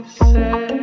it said.